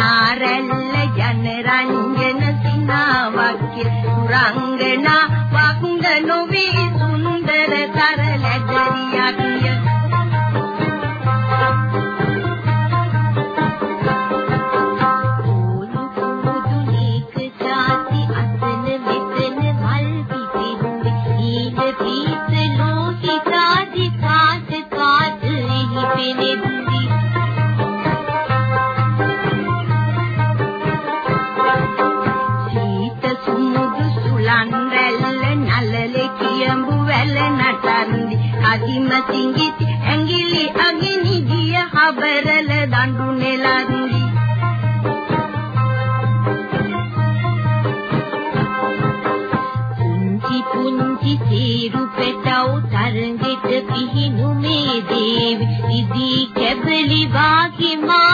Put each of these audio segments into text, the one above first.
සිනාරැල්ල ජන රංජන සිනාවක්ය. සුරංගනා වක්ද නොවේ සුන්දර තර අදිම සිංගිති ඇඟිලි අගිනි ගිය හබරල දඬු නෙලන්දි පුංචි පුංචි සීරු පෙටව තරඟෙට පිහිනු මේ දේවි. ඉදී කැබලි වාගේ මාළු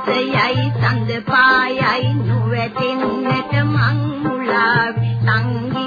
බැසයයි සඳ පායයි නොවැටෙන්නට මං මුලාවි සංගී